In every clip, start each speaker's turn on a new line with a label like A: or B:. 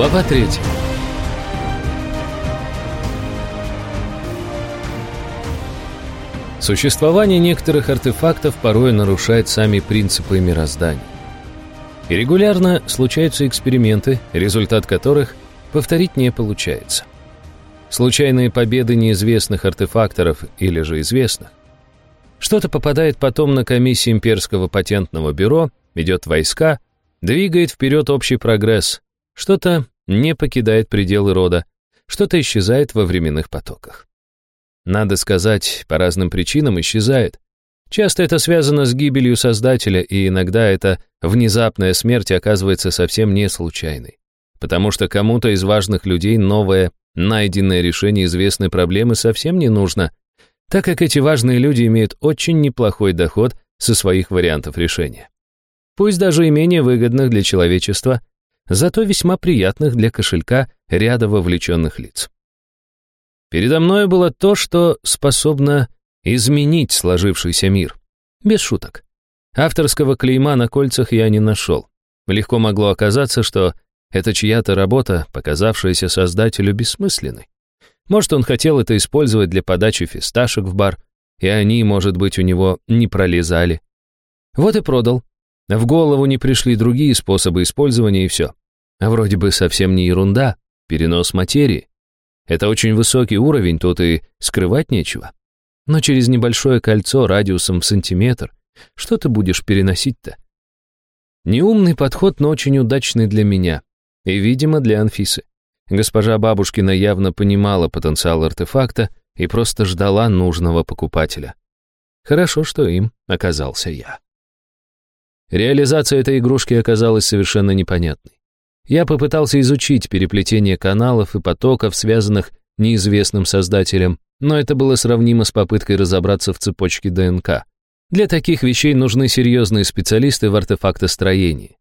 A: Глава третья. Существование некоторых артефактов порой нарушает сами принципы мироздания. И регулярно случаются эксперименты, результат которых повторить не получается. Случайные победы неизвестных артефакторов или же известных. Что-то попадает потом на комиссии имперского патентного бюро, идет войска, двигает вперед общий прогресс, что-то не покидает пределы рода, что-то исчезает во временных потоках. Надо сказать, по разным причинам исчезает. Часто это связано с гибелью Создателя, и иногда эта внезапная смерть оказывается совсем не случайной. Потому что кому-то из важных людей новое, найденное решение известной проблемы совсем не нужно, так как эти важные люди имеют очень неплохой доход со своих вариантов решения. Пусть даже и менее выгодных для человечества, зато весьма приятных для кошелька ряда вовлеченных лиц. Передо мной было то, что способно изменить сложившийся мир. Без шуток. Авторского клейма на кольцах я не нашел. Легко могло оказаться, что это чья-то работа, показавшаяся создателю бессмысленной. Может, он хотел это использовать для подачи фисташек в бар, и они, может быть, у него не пролезали. Вот и продал. В голову не пришли другие способы использования, и все. А вроде бы совсем не ерунда, перенос материи. Это очень высокий уровень, тут и скрывать нечего. Но через небольшое кольцо радиусом в сантиметр что ты будешь переносить-то? Неумный подход, но очень удачный для меня. И, видимо, для Анфисы. Госпожа Бабушкина явно понимала потенциал артефакта и просто ждала нужного покупателя. Хорошо, что им оказался я. Реализация этой игрушки оказалась совершенно непонятной. Я попытался изучить переплетение каналов и потоков, связанных неизвестным создателем, но это было сравнимо с попыткой разобраться в цепочке ДНК. Для таких вещей нужны серьезные специалисты в артефактостроении.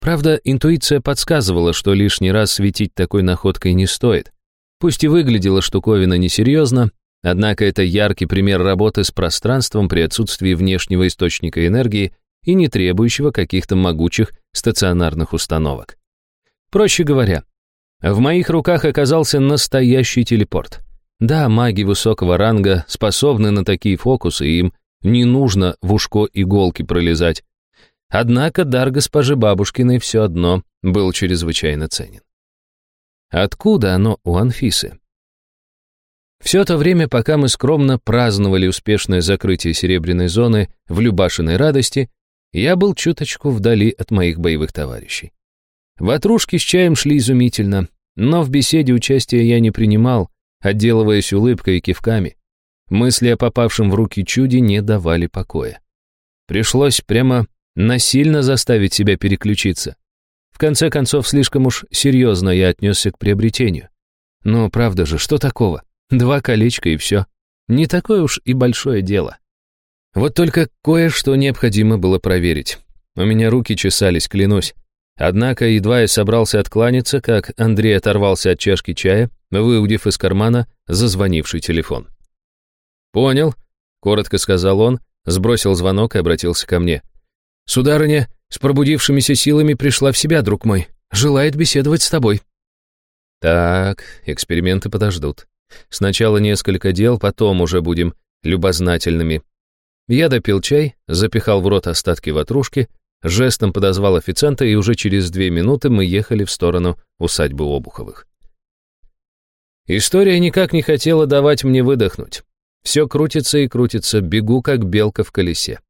A: Правда, интуиция подсказывала, что лишний раз светить такой находкой не стоит. Пусть и выглядела штуковина несерьезно, однако это яркий пример работы с пространством при отсутствии внешнего источника энергии и не требующего каких-то могучих стационарных установок. Проще говоря, в моих руках оказался настоящий телепорт. Да, маги высокого ранга способны на такие фокусы, им не нужно в ушко иголки пролезать. Однако дар госпожи Бабушкиной все одно был чрезвычайно ценен. Откуда оно у Анфисы? Все то время, пока мы скромно праздновали успешное закрытие серебряной зоны в Любашиной радости, я был чуточку вдали от моих боевых товарищей. Ватрушки с чаем шли изумительно, но в беседе участия я не принимал, отделываясь улыбкой и кивками. Мысли о попавшем в руки чуде не давали покоя. Пришлось прямо насильно заставить себя переключиться. В конце концов, слишком уж серьезно я отнесся к приобретению. Но правда же, что такого? Два колечка и все. Не такое уж и большое дело. Вот только кое-что необходимо было проверить. У меня руки чесались, клянусь. Однако едва я собрался откланяться, как Андрей оторвался от чашки чая, выудив из кармана зазвонивший телефон. «Понял», — коротко сказал он, сбросил звонок и обратился ко мне. «Сударыня, с пробудившимися силами пришла в себя, друг мой. Желает беседовать с тобой». «Так, эксперименты подождут. Сначала несколько дел, потом уже будем любознательными». Я допил чай, запихал в рот остатки ватрушки, жестом подозвал официанта, и уже через две минуты мы ехали в сторону усадьбы Обуховых. История никак не хотела давать мне выдохнуть. Все крутится и крутится, бегу как белка в колесе.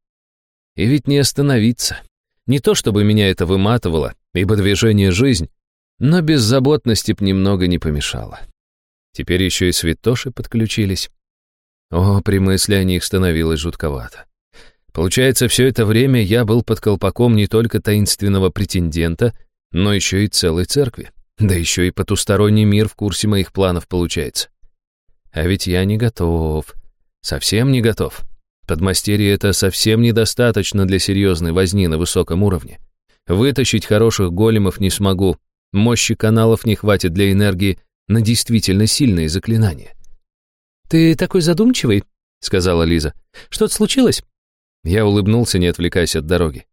A: И ведь не остановиться. Не то чтобы меня это выматывало, ибо движение — жизнь, но беззаботности б немного не помешало. Теперь еще и святоши подключились. О, при мысли о них становилось жутковато. Получается, все это время я был под колпаком не только таинственного претендента, но еще и целой церкви. Да еще и потусторонний мир в курсе моих планов получается. А ведь я не готов. Совсем не готов. Подмастерье это совсем недостаточно для серьезной возни на высоком уровне. Вытащить хороших големов не смогу. Мощи каналов не хватит для энергии на действительно сильные заклинания.
B: «Ты такой задумчивый», — сказала Лиза. «Что-то случилось?»
A: Я улыбнулся, не отвлекаясь от дороги.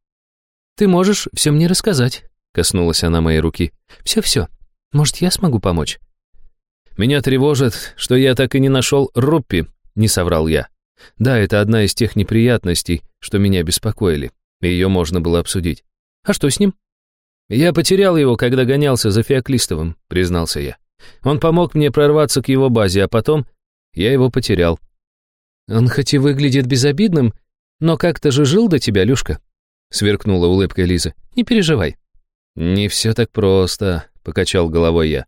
B: «Ты можешь все мне рассказать», — коснулась она моей руки. «Все-все. Может, я смогу помочь?»
A: «Меня тревожит, что я так и не нашел Руппи», — не соврал я. «Да, это одна из тех неприятностей, что меня беспокоили, и ее можно было обсудить».
B: «А что с ним?»
A: «Я потерял его, когда гонялся за Феоклистовым», — признался я. «Он помог мне прорваться к его базе, а потом я его потерял».
B: «Он хоть и выглядит безобидным, но как-то же жил до тебя, Люшка», — сверкнула улыбкой Лиза. «Не переживай».
A: «Не все так просто», — покачал головой я.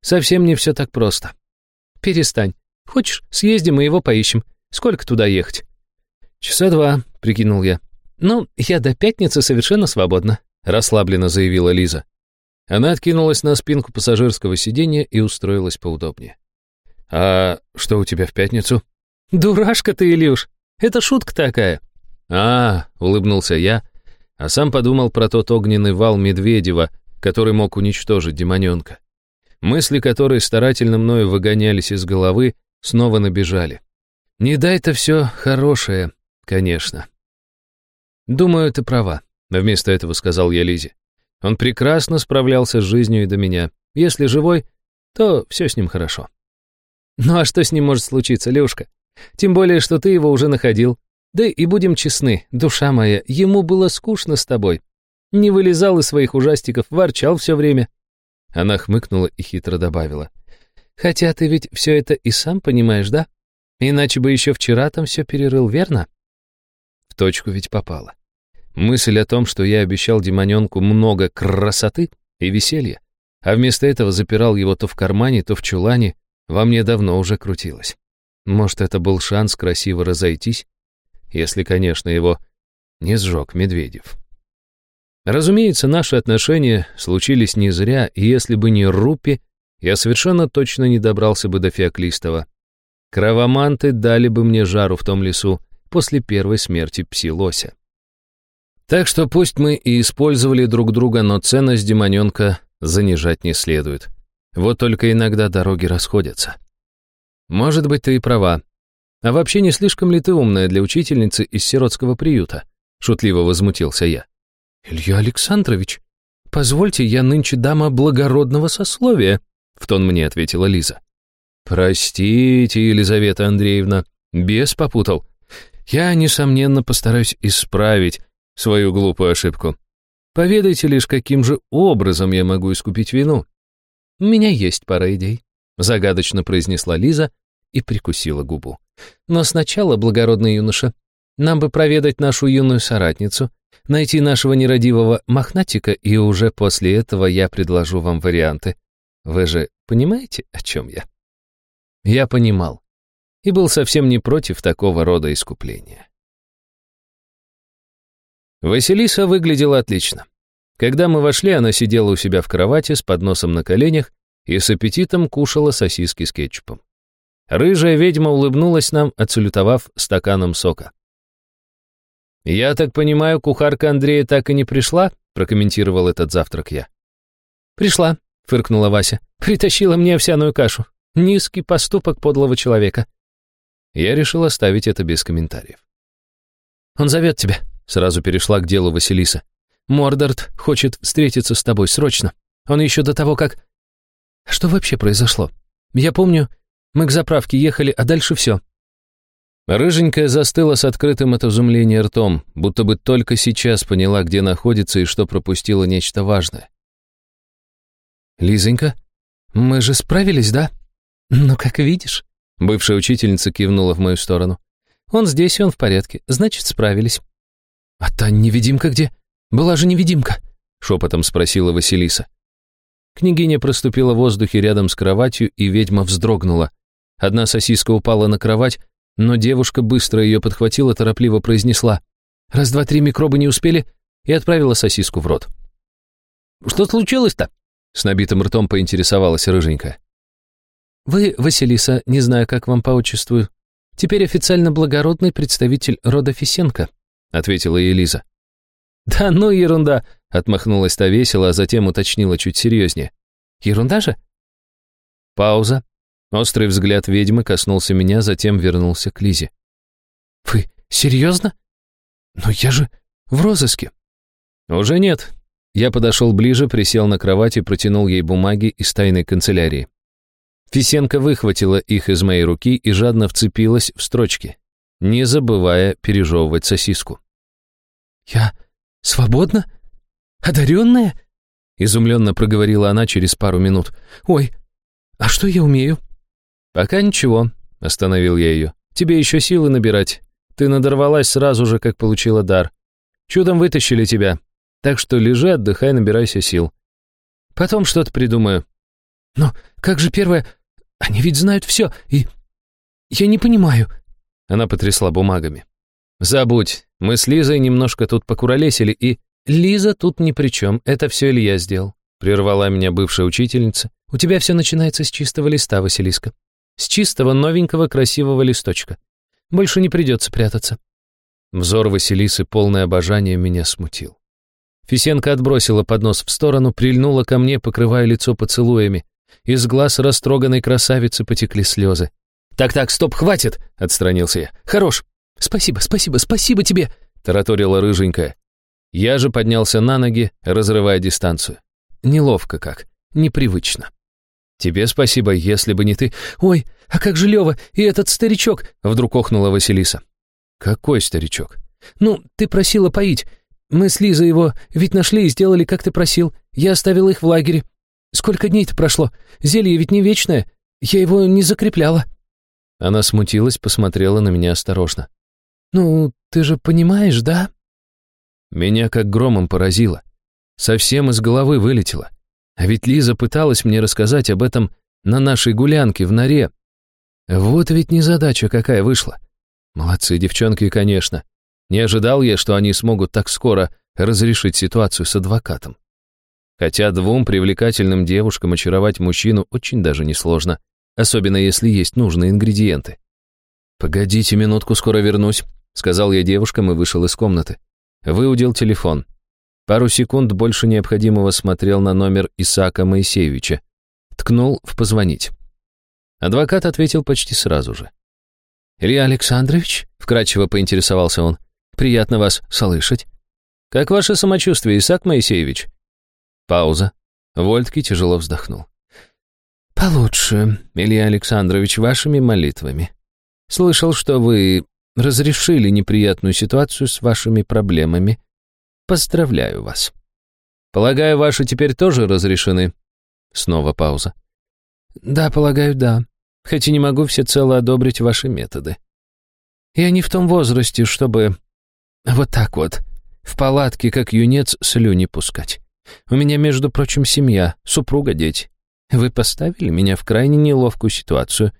A: «Совсем не все так просто».
B: «Перестань. Хочешь, съездим и его поищем. Сколько туда ехать?»
A: «Часа два», — прикинул я.
B: «Ну, я до пятницы совершенно свободна», —
A: расслабленно заявила Лиза. Она откинулась на спинку пассажирского сиденья и устроилась поудобнее. «А что у тебя в пятницу?»
B: «Дурашка ты, Илюш! Это шутка такая!»
A: «А, — улыбнулся я, а сам подумал про тот огненный вал Медведева, который мог уничтожить демоненка. Мысли, которые старательно мною выгонялись из головы, снова набежали. Не дай-то все хорошее, конечно. «Думаю, ты права», — вместо этого сказал я Лизе. «Он прекрасно справлялся с жизнью и до меня. Если живой, то все с ним хорошо».
B: «Ну а что с ним может случиться, Лёшка? Тем более, что ты его уже находил. Да и будем честны, душа моя, ему было скучно с тобой. Не вылезал из своих ужастиков, ворчал все время».
A: Она хмыкнула и хитро добавила.
B: «Хотя ты ведь все это и сам понимаешь, да? Иначе бы еще вчера там все перерыл, верно?»
A: В точку ведь попала. Мысль о том, что я обещал демоненку много красоты и веселья, а вместо этого запирал его то в кармане, то в чулане, во мне давно уже крутилась. Может, это был шанс красиво разойтись, если, конечно, его не сжег Медведев. Разумеется, наши отношения случились не зря, и если бы не Рупи, я совершенно точно не добрался бы до Феоклистова. Кровоманты дали бы мне жару в том лесу после первой смерти пси-лося. Так что пусть мы и использовали друг друга, но ценность демоненка занижать не следует. Вот только иногда дороги расходятся. Может быть, ты и права. А вообще не слишком ли ты умная для учительницы из сиротского приюта? Шутливо возмутился я.
B: Илья Александрович, позвольте, я нынче дама благородного сословия, в тон мне ответила Лиза.
A: Простите, Елизавета Андреевна, бес попутал. Я, несомненно, постараюсь исправить свою глупую ошибку. Поведайте лишь, каким же образом я могу искупить вину.
B: У меня есть пара идей, загадочно произнесла Лиза и прикусила губу. Но сначала, благородный юноша, нам бы проведать нашу юную соратницу, найти нашего нерадивого мохнатика, и уже после этого я предложу вам варианты. Вы же понимаете, о чем я?
A: Я понимал и был совсем не против такого рода искупления. Василиса выглядела отлично. Когда мы вошли, она сидела у себя в кровати с подносом на коленях и с аппетитом кушала сосиски с кетчупом. Рыжая ведьма улыбнулась нам, отсалютовав стаканом сока. «Я так понимаю, кухарка Андрея так и не пришла?» прокомментировал этот завтрак я.
B: «Пришла», — фыркнула Вася. «Притащила мне овсяную кашу. Низкий поступок подлого человека».
A: Я решил оставить это без комментариев.
B: «Он зовет тебя», Сразу перешла к делу Василиса. «Мордорт хочет встретиться с тобой срочно. Он еще до того, как...» «Что вообще произошло? Я помню, мы к заправке ехали, а дальше все».
A: Рыженькая застыла с открытым от изумления ртом, будто бы только сейчас поняла, где находится и что пропустила нечто важное.
B: «Лизонька, мы же справились, да?» «Ну, как видишь», — бывшая учительница кивнула в мою сторону. «Он здесь, и он в порядке, значит, справились».
A: «А та невидимка где? Была же невидимка?» — шепотом спросила Василиса. Княгиня проступила в воздухе рядом с кроватью, и ведьма вздрогнула. Одна сосиска упала на кровать, но девушка быстро ее подхватила, торопливо произнесла. «Раз, два, три микробы не успели», и отправила сосиску в рот.
B: «Что случилось-то?» — с набитым ртом поинтересовалась рыженькая.
A: «Вы, Василиса, не знаю, как вам по отчеству, теперь официально благородный представитель рода Фисенко», — ответила Елиза.
B: «Да ну ерунда!» — отмахнулась та весело, а затем уточнила чуть серьезнее. «Ерунда же?»
A: Пауза. Острый взгляд ведьмы коснулся меня, затем вернулся к Лизе.
B: «Вы серьезно? Но я же в розыске».
A: «Уже нет. Я подошел ближе, присел на кровать и протянул ей бумаги из тайной канцелярии. Фисенко выхватила их из моей руки и жадно вцепилась в строчки, не забывая пережевывать сосиску.
B: «Я свободна? Одаренная?» Изумленно проговорила она через пару минут. «Ой, а что я умею?»
A: «Пока ничего», — остановил я ее. «Тебе еще силы набирать. Ты надорвалась сразу же, как получила дар. Чудом вытащили тебя. Так что лежи, отдыхай, набирайся сил. Потом что-то придумаю».
B: «Но как же первое? Они ведь знают все, и... Я не понимаю».
A: Она потрясла бумагами. «Забудь, мы с Лизой немножко тут покуролесили, и...» «Лиза тут ни при чем, это все Илья сделал», — прервала меня бывшая учительница. «У тебя все начинается с чистого листа, Василиска. С чистого, новенького, красивого листочка. Больше не придется прятаться». Взор Василисы, полное обожание, меня смутил. Фисенко отбросила поднос в сторону, прильнула ко мне, покрывая лицо поцелуями. Из глаз растроганной красавицы потекли слезы. «Так-так, стоп, хватит!» — отстранился я. «Хорош!» «Спасибо, спасибо, спасибо тебе!» — тараторила рыженькая. Я же поднялся на ноги, разрывая дистанцию. Неловко как, непривычно. «Тебе спасибо, если бы не ты...» «Ой, а как же Лёва и этот старичок?» Вдруг охнула Василиса. «Какой старичок?» «Ну, ты просила поить. Мы с Лизой его ведь нашли и сделали, как ты просил. Я оставил их в лагере. Сколько дней-то прошло? Зелье ведь не вечное. Я его не закрепляла». Она смутилась, посмотрела на меня осторожно. «Ну, ты же понимаешь, да?» Меня как громом поразило. Совсем из головы вылетело. А ведь Лиза пыталась мне рассказать об этом на нашей гулянке в норе. Вот ведь незадача какая вышла. Молодцы девчонки, конечно. Не ожидал я, что они смогут так скоро разрешить ситуацию с адвокатом. Хотя двум привлекательным девушкам очаровать мужчину очень даже несложно, особенно если есть нужные ингредиенты. «Погодите минутку, скоро вернусь», — сказал я девушкам и вышел из комнаты. Выудил телефон. Пару секунд больше необходимого смотрел на номер Исаака Моисеевича. Ткнул в «позвонить». Адвокат ответил почти сразу же. «Илья Александрович?» — вкратчиво поинтересовался он. «Приятно вас слышать». «Как ваше самочувствие, Исаак Моисеевич?» Пауза. Вольтки тяжело вздохнул. «Получше, Илья Александрович, вашими молитвами. Слышал, что вы разрешили неприятную ситуацию с вашими проблемами. Поздравляю вас. Полагаю, ваши теперь тоже разрешены? Снова пауза. Да, полагаю, да. Хоть и не могу всецело одобрить ваши методы. Я не в том возрасте, чтобы... Вот так вот, в палатке, как юнец, слюни пускать. У меня, между прочим, семья, супруга, дети. Вы поставили меня в крайне неловкую ситуацию.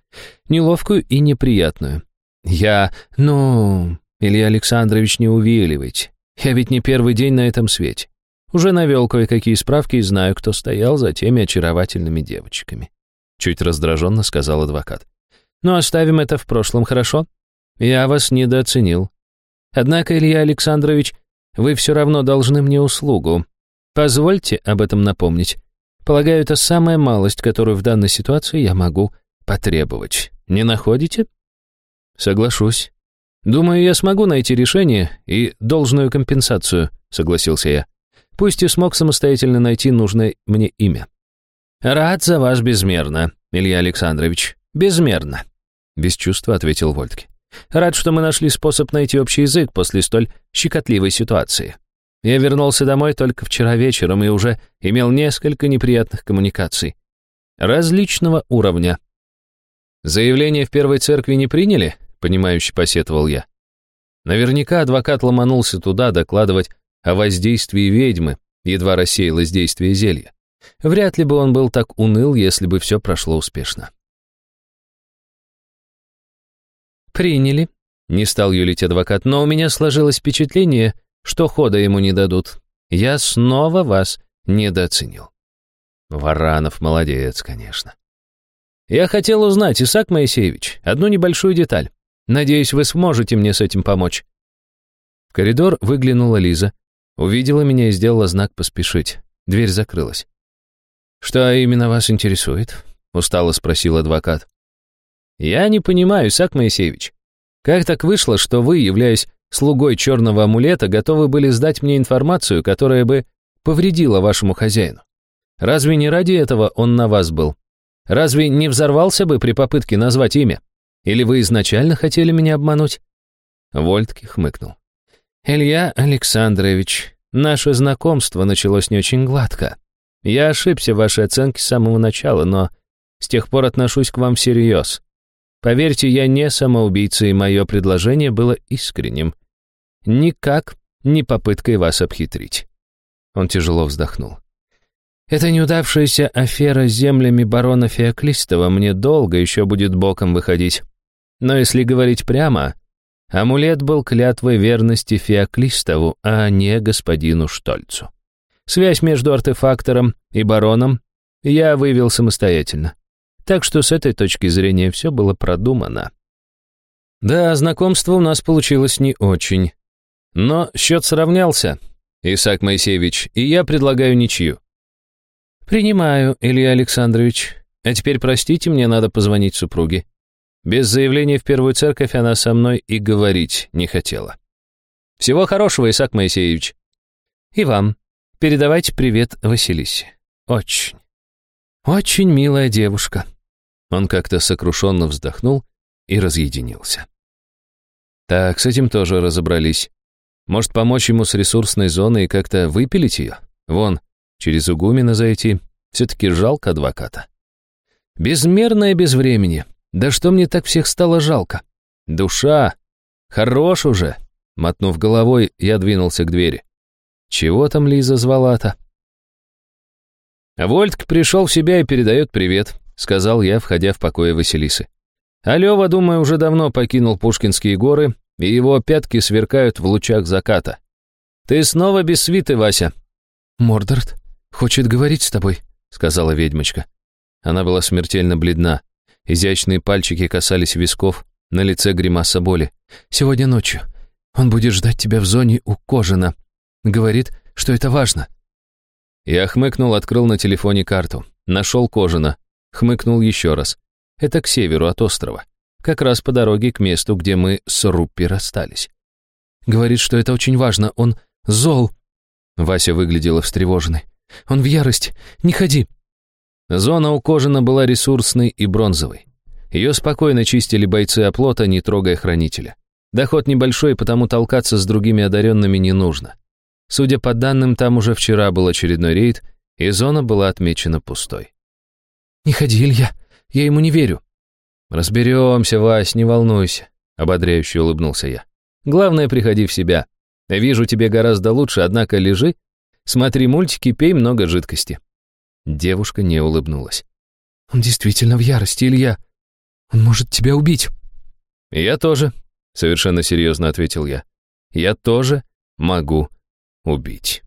A: Неловкую и неприятную. Я... Ну... Илья Александрович, не увиливайте. Я ведь не первый день на этом свете. Уже навел кое-какие справки и знаю, кто стоял за теми очаровательными девочками. Чуть раздраженно сказал адвокат. Но оставим это в прошлом, хорошо? Я вас недооценил. Однако, Илья Александрович, вы все равно должны мне услугу. Позвольте об этом напомнить. Полагаю, это самая малость, которую в данной ситуации я могу потребовать. Не находите? Соглашусь. Думаю, я смогу найти решение и должную компенсацию, согласился я. Пусть и смог самостоятельно найти нужное мне имя. Рад за вас безмерно, Илья Александрович. Безмерно. Без чувства ответил Вольтке. Рад, что мы нашли способ найти общий язык после столь щекотливой ситуации. Я вернулся домой только вчера вечером и уже имел несколько неприятных коммуникаций. Различного уровня. Заявление в первой церкви не приняли? Понимающе посетовал я. Наверняка адвокат ломанулся туда докладывать о воздействии ведьмы, едва рассеялось действие зелья. Вряд ли бы он был так уныл, если бы все прошло успешно. «Приняли», — не стал юлить адвокат, «но у меня сложилось впечатление, что хода ему не дадут. Я снова вас недооценил». Варанов молодец, конечно. «Я хотел узнать, Исаак Моисеевич, одну небольшую деталь. Надеюсь, вы сможете мне с этим помочь». В коридор выглянула Лиза, увидела меня и сделала знак «поспешить». Дверь закрылась. «Что именно вас интересует?» — устало спросил адвокат. «Я не понимаю, Исаак Моисеевич. Как так вышло, что вы, являясь слугой черного амулета, готовы были сдать мне информацию, которая бы повредила вашему хозяину? Разве не ради этого он на вас был? Разве не взорвался бы при попытке назвать имя? Или вы изначально хотели меня обмануть?» Вольтки хмыкнул. «Илья Александрович, наше знакомство началось не очень гладко. Я ошибся в вашей оценке с самого начала, но с тех пор отношусь к вам всерьез. Поверьте, я не самоубийца, и мое предложение было искренним. Никак не попыткой вас обхитрить». Он тяжело вздохнул. Эта неудавшаяся афера с землями барона Феоклистова мне долго еще будет боком выходить. Но если говорить прямо, амулет был клятвой верности Феоклистову, а не господину Штольцу. Связь между артефактором и бароном я вывел самостоятельно. Так что с этой точки зрения все было продумано. Да, знакомство у нас получилось не очень. Но счет сравнялся, Исаак Моисеевич, и я предлагаю ничью. «Принимаю, Илья Александрович. А теперь, простите, мне надо позвонить супруге. Без заявления в первую церковь она со мной и говорить не хотела. Всего хорошего, Исаак Моисеевич. И вам. Передавайте привет Василисе. Очень, очень милая девушка». Он как-то сокрушенно вздохнул и разъединился. Так, с этим тоже разобрались. Может, помочь ему с ресурсной зоной и как-то выпилить ее? Вон, Через Угумина зайти. Все-таки жалко адвоката. Безмерное безвремени. Да что мне так всех стало жалко? Душа! Хорош уже! Мотнув головой, я двинулся к двери. Чего там Лиза звала-то? Вольтк пришел в себя и передает привет, сказал я, входя в покое Василисы. А Лева, думаю, уже давно покинул Пушкинские горы, и его пятки сверкают в лучах заката. Ты снова без свиты, Вася.
B: Мордорт? «Хочет говорить с тобой», — сказала ведьмочка. Она была смертельно бледна. Изящные пальчики касались висков, на лице гримаса боли. «Сегодня ночью. Он будет ждать тебя в зоне у Кожина. Говорит, что это важно». Я хмыкнул, открыл на телефоне карту. Нашел Кожина. Хмыкнул еще раз. Это к северу от острова. Как раз по дороге к месту, где мы с Руппи расстались. Говорит, что это очень важно. Он зол. Вася выглядела встревоженной. Он в ярости. Не ходи!» Зона у Кожина была ресурсной и бронзовой. Ее спокойно чистили бойцы оплота, не трогая хранителя. Доход небольшой, потому толкаться с другими одаренными не нужно. Судя по данным, там уже вчера был очередной рейд, и зона была отмечена пустой.
A: «Не ходи, Илья, я ему не верю».
B: «Разберемся, Вась, не волнуйся», — ободряюще улыбнулся я. «Главное, приходи в себя. Вижу, тебе гораздо лучше, однако лежи Смотри мультики, пей много жидкости». Девушка не улыбнулась.
A: «Он действительно в ярости, Илья. Он может тебя убить».
B: «Я тоже», — совершенно серьезно ответил я. «Я тоже могу убить».